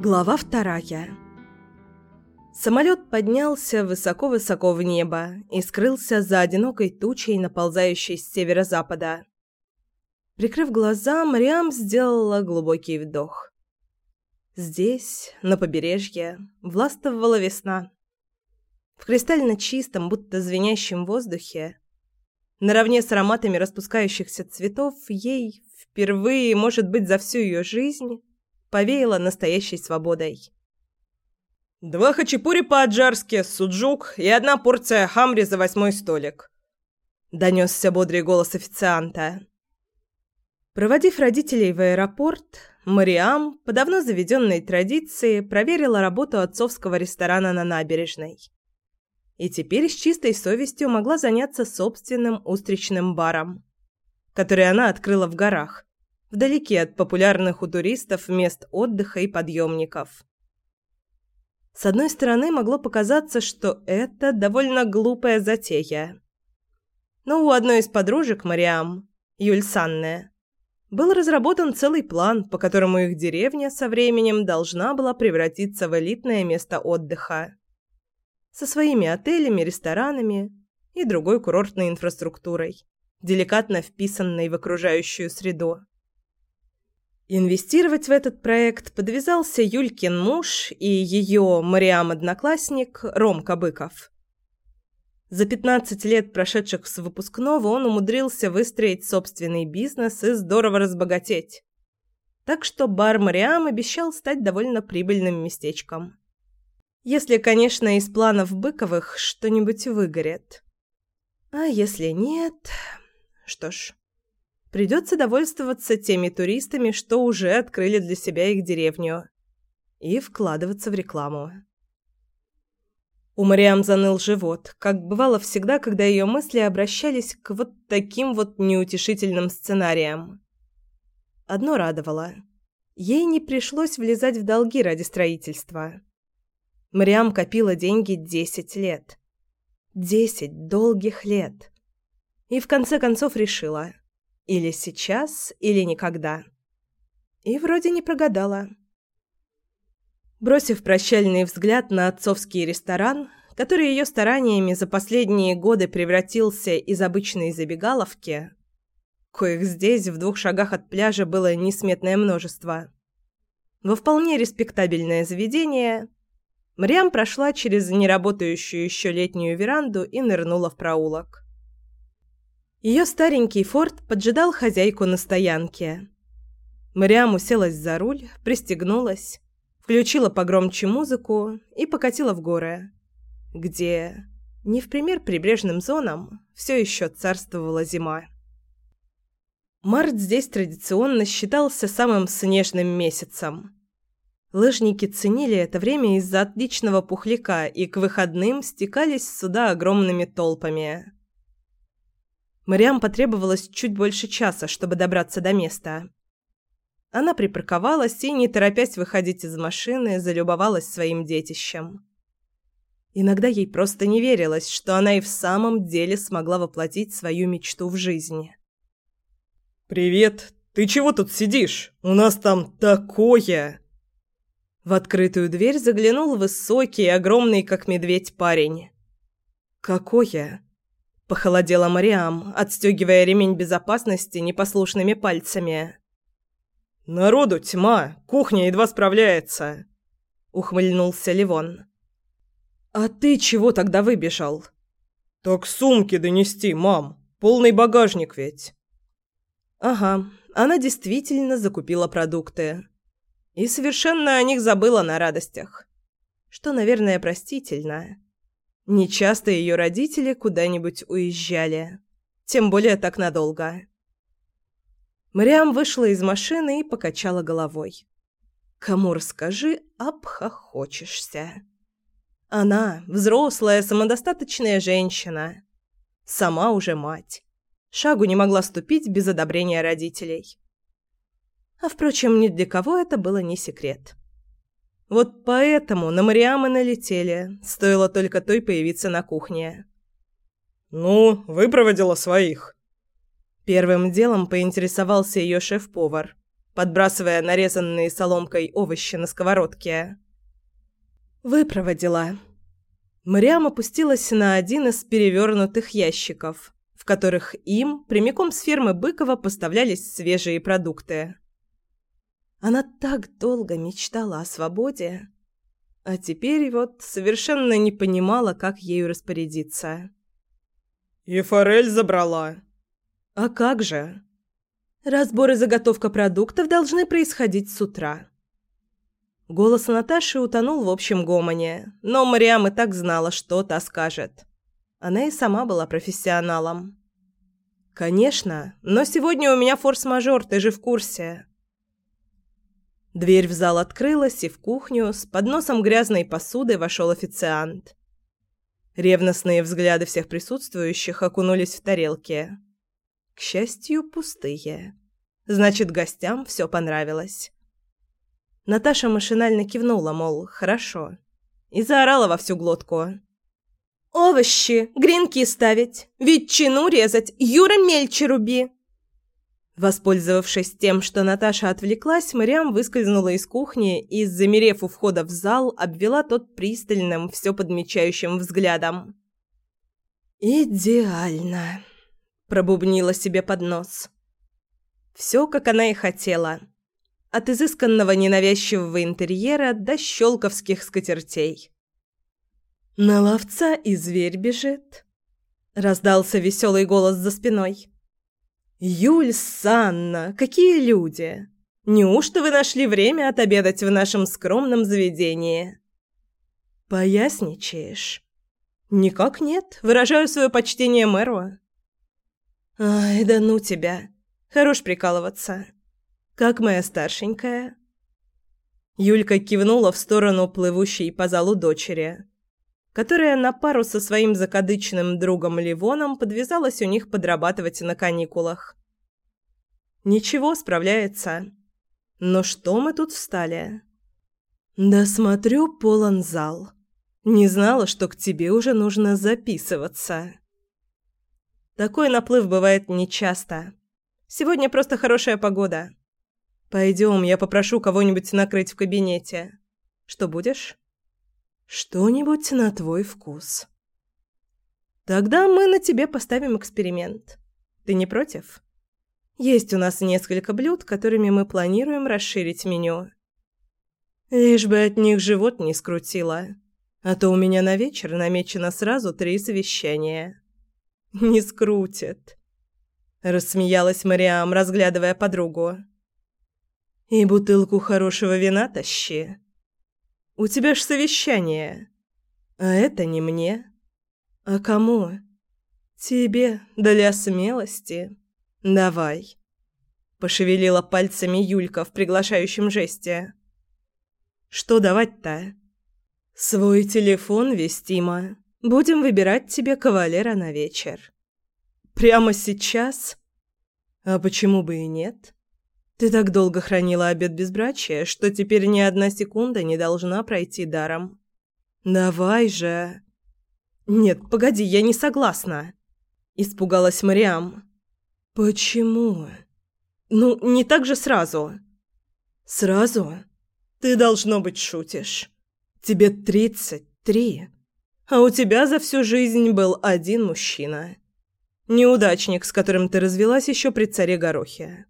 Глава вторая. Самолет поднялся высоко-высоко в небо и скрылся за одинокой тучей, наползающей с северо-запада. Прикрыв глаза, Мариам сделала глубокий вдох. Здесь, на побережье, властвовала весна. В кристально чистом, будто звенящем воздухе, наравне с ароматами распускающихся цветов, ей впервые, может быть, за всю ее жизнь повеяло настоящей свободой. «Два хачапури по-аджарски, суджук и одна порция хамри за восьмой столик», — донесся бодрый голос официанта. Проводив родителей в аэропорт, Мариам, по давно заведенной традиции, проверила работу отцовского ресторана на набережной. И теперь с чистой совестью могла заняться собственным устричным баром, который она открыла в горах, вдалеке от популярных у туристов мест отдыха и подъемников. С одной стороны, могло показаться, что это довольно глупая затея. Но у одной из подружек Мариам, Юль был разработан целый план, по которому их деревня со временем должна была превратиться в элитное место отдыха. Со своими отелями, ресторанами и другой курортной инфраструктурой, деликатно вписанной в окружающую среду. Инвестировать в этот проект подвязался Юлькин муж и ее Мариам-одноклассник Ромка Быков. За 15 лет, прошедших с выпускного, он умудрился выстроить собственный бизнес и здорово разбогатеть. Так что бар Мариам обещал стать довольно прибыльным местечком. Если, конечно, из планов Быковых что-нибудь выгорит. А если нет... Что ж... Придется довольствоваться теми туристами, что уже открыли для себя их деревню, и вкладываться в рекламу. У Мариам заныл живот, как бывало всегда, когда ее мысли обращались к вот таким вот неутешительным сценариям. Одно радовало. Ей не пришлось влезать в долги ради строительства. Мариам копила деньги десять лет. Десять долгих лет. И в конце концов решила – или сейчас, или никогда. И вроде не прогадала. Бросив прощальный взгляд на отцовский ресторан, который ее стараниями за последние годы превратился из обычной забегаловки, коих здесь в двух шагах от пляжа было несметное множество, во вполне респектабельное заведение, Мрям прошла через неработающую еще летнюю веранду и нырнула в проулок. Ее старенький форт поджидал хозяйку на стоянке. Мариам уселась за руль, пристегнулась, включила погромче музыку и покатила в горы, где, не в пример прибрежным зонам, все еще царствовала зима. Март здесь традиционно считался самым снежным месяцем. Лыжники ценили это время из-за отличного пухляка и к выходным стекались сюда огромными толпами. Мариам потребовалось чуть больше часа, чтобы добраться до места. Она припарковалась и, не торопясь выходить из машины, залюбовалась своим детищем. Иногда ей просто не верилось, что она и в самом деле смогла воплотить свою мечту в жизни. «Привет! Ты чего тут сидишь? У нас там такое!» В открытую дверь заглянул высокий, огромный, как медведь, парень. «Какое?» Похолодела Мариам, отстегивая ремень безопасности непослушными пальцами. «Народу тьма, кухня едва справляется», — ухмыльнулся Ливон. «А ты чего тогда выбежал?» «Так сумки донести, мам. Полный багажник ведь». «Ага, она действительно закупила продукты. И совершенно о них забыла на радостях. Что, наверное, простительно. Нечасто ее родители куда-нибудь уезжали. Тем более так надолго. Мариам вышла из машины и покачала головой. «Кому расскажи, обхохочешься». Она, взрослая, самодостаточная женщина. Сама уже мать. Шагу не могла ступить без одобрения родителей. А, впрочем, ни для кого это было не секрет. Вот поэтому на Мариам и налетели, стоило только той появиться на кухне. «Ну, выпроводила своих?» Первым делом поинтересовался ее шеф-повар, подбрасывая нарезанные соломкой овощи на сковородке. Выпроводила. Мариам опустилась на один из перевернутых ящиков, в которых им прямиком с фермы Быкова поставлялись свежие продукты. Она так долго мечтала о свободе, а теперь вот совершенно не понимала, как ею распорядиться. «И форель забрала». «А как же?» «Разбор и заготовка продуктов должны происходить с утра». Голос Наташи утонул в общем гомоне, но Мариам и так знала, что та скажет. Она и сама была профессионалом. «Конечно, но сегодня у меня форс-мажор, ты же в курсе». Дверь в зал открылась, и в кухню с подносом грязной посуды вошел официант. Ревностные взгляды всех присутствующих окунулись в тарелки. К счастью, пустые. Значит, гостям все понравилось. Наташа машинально кивнула, мол, хорошо. И заорала во всю глотку. «Овощи, гренки ставить, ветчину резать, Юра мельче руби!» Воспользовавшись тем, что Наташа отвлеклась, Мариам выскользнула из кухни и, замерев у входа в зал, обвела тот пристальным, все подмечающим взглядом. «Идеально!» – пробубнила себе под нос. Все, как она и хотела. От изысканного ненавязчивого интерьера до щелковских скатертей. «На ловца и зверь бежит», – раздался веселый голос за спиной. «Юль Санна, какие люди! Неужто вы нашли время отобедать в нашем скромном заведении?» «Поясничаешь?» «Никак нет. Выражаю свое почтение мэру». «Ай, да ну тебя. Хорош прикалываться. Как моя старшенькая?» Юлька кивнула в сторону плывущей по залу дочери, которая на пару со своим закадычным другом Ливоном подвязалась у них подрабатывать на каникулах. «Ничего, справляется. Но что мы тут встали?» «Да смотрю, полон зал. Не знала, что к тебе уже нужно записываться». Такой наплыв бывает нечасто. Сегодня просто хорошая погода. Пойдем, я попрошу кого-нибудь накрыть в кабинете. Что будешь? Что-нибудь на твой вкус. Тогда мы на тебе поставим эксперимент. Ты не против? Есть у нас несколько блюд, которыми мы планируем расширить меню. Лишь бы от них живот не скрутило. А то у меня на вечер намечено сразу три совещания. Не скрутит. Рассмеялась Мариам, разглядывая подругу. И бутылку хорошего вина тащи. У тебя ж совещание. А это не мне. А кому? Тебе, для смелости. Давай. Пошевелила пальцами Юлька в приглашающем жесте. Что давать-то? Свой телефон, Вестима. Будем выбирать тебе кавалера на вечер. Прямо сейчас? А почему бы и нет? Ты так долго хранила обет безбрачия, что теперь ни одна секунда не должна пройти даром. Давай же. Нет, погоди, я не согласна. Испугалась Мариам. Почему? Ну, не так же сразу. Сразу? Ты должно быть шутишь. Тебе тридцать три, а у тебя за всю жизнь был один мужчина. Неудачник, с которым ты развелась еще при царе Горохе.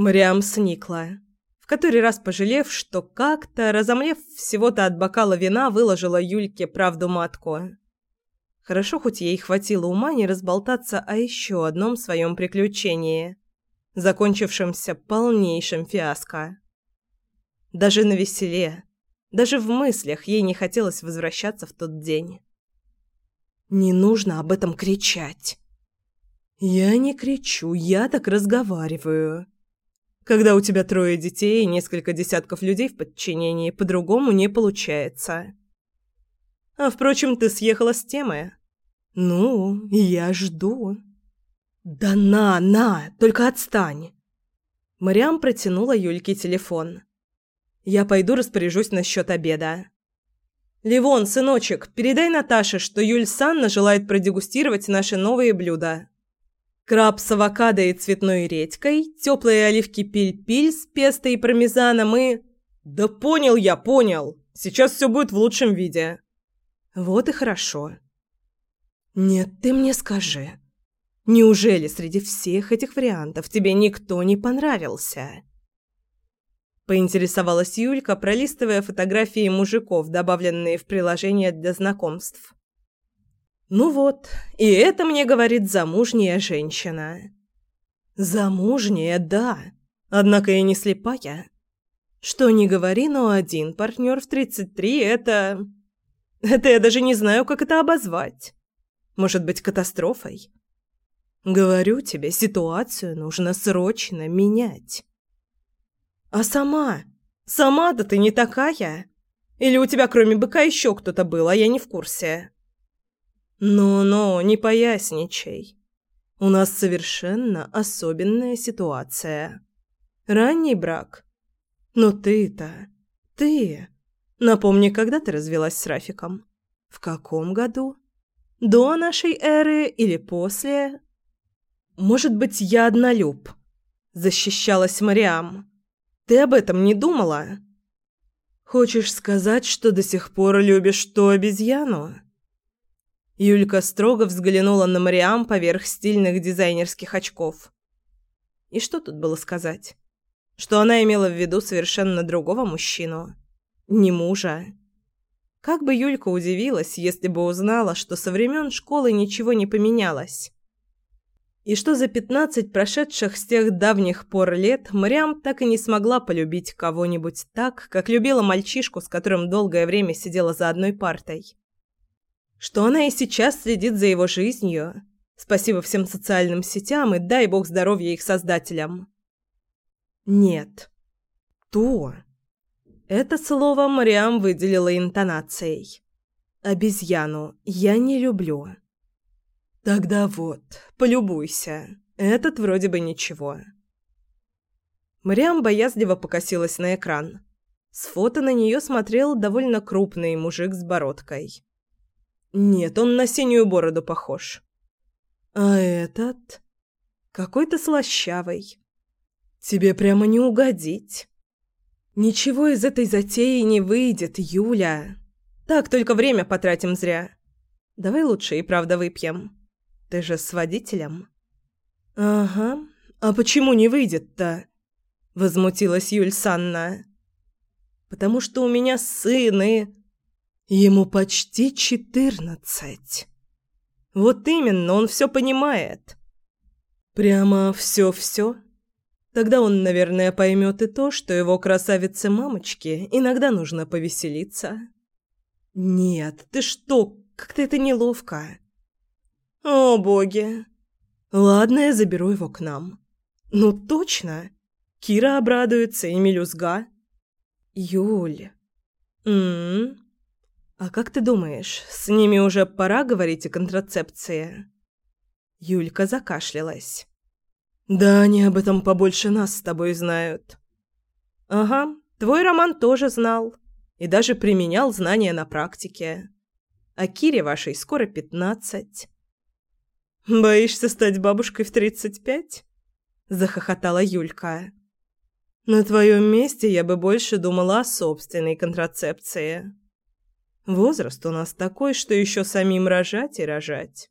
Мариам сникла, в который раз пожалев, что как-то, разомлев всего-то от бокала вина, выложила Юльке правду матку. Хорошо, хоть ей хватило ума не разболтаться о еще одном своем приключении, закончившемся полнейшим фиаско. Даже на веселе, даже в мыслях ей не хотелось возвращаться в тот день. «Не нужно об этом кричать!» «Я не кричу, я так разговариваю!» Когда у тебя трое детей и несколько десятков людей в подчинении, по-другому не получается. А впрочем, ты съехала с темы. Ну, я жду. Да на, на, только отстань. Мариам протянула Юльке телефон. Я пойду распоряжусь насчет обеда. Ливон, сыночек, передай Наташе, что Юль Санна желает продегустировать наши новые блюда. Краб с авокадо и цветной редькой, теплые оливки пиль-пиль с песто и пармезаном и... «Да понял я, понял. Сейчас все будет в лучшем виде». «Вот и хорошо». «Нет, ты мне скажи, неужели среди всех этих вариантов тебе никто не понравился?» Поинтересовалась Юлька, пролистывая фотографии мужиков, добавленные в приложение для знакомств. «Ну вот, и это мне говорит замужняя женщина». «Замужняя, да, однако и не слепая. Что ни говори, но один партнер в 33 – это... Это я даже не знаю, как это обозвать. Может быть, катастрофой? Говорю тебе, ситуацию нужно срочно менять. А сама? Сама-то ты не такая? Или у тебя кроме быка еще кто-то был, а я не в курсе? Ну-ну, не поясничай. У нас совершенно особенная ситуация. Ранний брак – но ты-то... Ты... Напомни, когда ты развелась с Рафиком? В каком году? До нашей эры или после? Может быть, я однолюб? Защищалась Мариам. Ты об этом не думала? Хочешь сказать, что до сих пор любишь ту обезьяну? Юлька строго взглянула на Мариам поверх стильных дизайнерских очков. И что тут было сказать? что она имела в виду совершенно другого мужчину. Не мужа. Как бы Юлька удивилась, если бы узнала, что со времен школы ничего не поменялось. И что за пятнадцать прошедших с тех давних пор лет Мариам так и не смогла полюбить кого-нибудь так, как любила мальчишку, с которым долгое время сидела за одной партой. Что она и сейчас следит за его жизнью. Спасибо всем социальным сетям и дай бог здоровья их создателям. Нет. То. Это слово Мариам выделила интонацией. Обезьяну я не люблю. Тогда вот, полюбуйся. Этот вроде бы ничего. Мариам боязливо покосилась на экран. С фото на нее смотрел довольно крупный мужик с бородкой. Нет, он на синюю бороду похож. А этот? Какой-то слащавый. Тебе прямо не угодить. Ничего из этой затеи не выйдет, Юля. Так только время потратим зря. Давай лучше и правда выпьем. Ты же с водителем. Ага. А почему не выйдет-то? Возмутилась Юль Санна. Потому что у меня сын и... Ему почти четырнадцать. Вот именно, он все понимает. Прямо все-все. Тогда он, наверное, поймет и то, что его красавице-мамочке иногда нужно повеселиться. «Нет, ты что? Как-то это неловко». «О, боги!» «Ладно, я заберу его к нам». «Ну, точно!» Кира обрадуется и мелюзга. «Юль...» «М-м-м...» «А как ты думаешь, с ними уже пора говорить о контрацепции?» Юлька закашлялась. Да, они об этом побольше нас с тобой знают. Ага, твой Роман тоже знал и даже применял знания на практике. А Кире вашей скоро пятнадцать. Боишься стать бабушкой в тридцать пять? захохотала Юлька. На твоем месте я бы больше думала о собственной контрацепции. Возраст у нас такой, что еще самим рожать и рожать.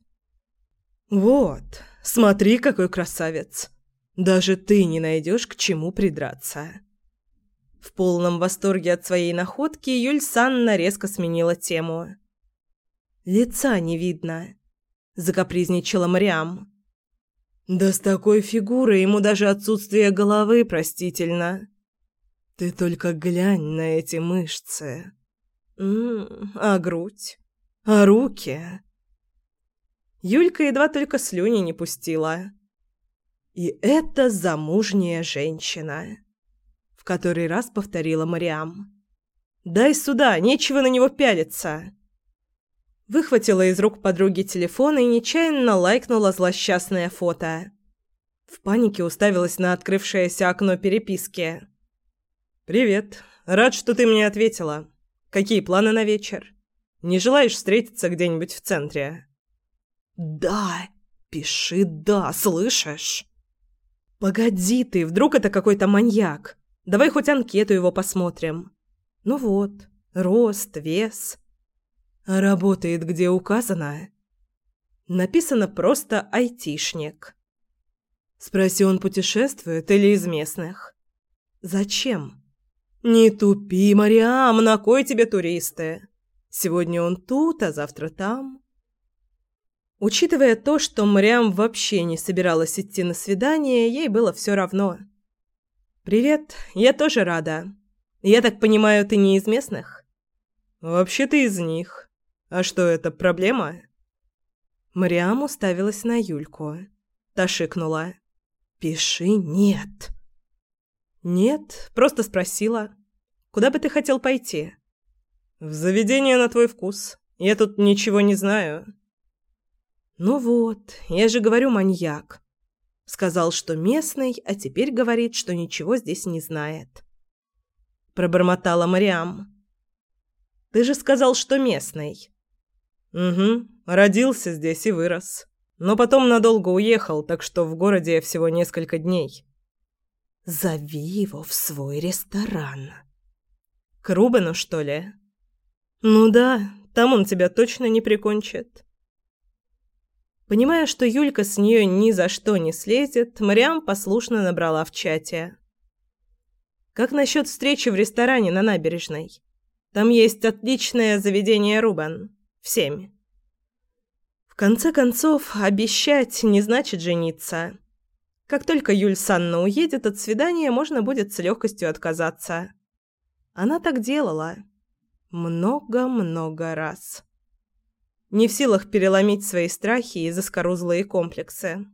Вот, Смотри, какой красавец! Даже ты не найдешь к чему придраться!» В полном восторге от своей находки Юль Санна резко сменила тему. «Лица не видно», – закапризничала Мариам. «Да с такой фигурой ему даже отсутствие головы простительно. Ты только глянь на эти мышцы. М -м, а грудь? А руки?» Юлька едва только слюни не пустила. «И это замужняя женщина», — в который раз повторила Мариам. «Дай сюда, нечего на него пялиться». Выхватила из рук подруги телефон и нечаянно лайкнула злосчастное фото. В панике уставилась на открывшееся окно переписки. «Привет. Рад, что ты мне ответила. Какие планы на вечер? Не желаешь встретиться где-нибудь в центре?» «Да! Пиши «да», слышишь? Погоди ты, вдруг это какой-то маньяк. Давай хоть анкету его посмотрим. Ну вот, рост, вес. Работает где указано? Написано просто «айтишник». Спроси, он путешествует или из местных? Зачем? Не тупи, Мариам, на кой тебе туристы? Сегодня он тут, а завтра там. Учитывая то, что Мариам вообще не собиралась идти на свидание, ей было все равно. «Привет, я тоже рада. Я так понимаю, ты не из местных?» «Вообще ты из них. А что, это проблема?» Мариам уставилась на Юльку. Та шикнула. «Пиши «нет». «Нет, просто спросила. Куда бы ты хотел пойти?» «В заведение на твой вкус. Я тут ничего не знаю». «Ну вот, я же говорю маньяк. Сказал, что местный, а теперь говорит, что ничего здесь не знает». Пробормотала Мариам. «Ты же сказал, что местный». «Угу, родился здесь и вырос. Но потом надолго уехал, так что в городе всего несколько дней». «Зови его в свой ресторан». «К Рубену, что ли?» «Ну да, там он тебя точно не прикончит». Понимая, что Юлька с нее ни за что не слезет, Мариам послушно набрала в чате. «Как насчет встречи в ресторане на набережной? Там есть отличное заведение Рубен. В семь». В конце концов, обещать не значит жениться. Как только Юль Санна уедет от свидания, можно будет с легкостью отказаться. Она так делала. Много-много раз. Не в силах переломить свои страхи и заскорузлые комплексы.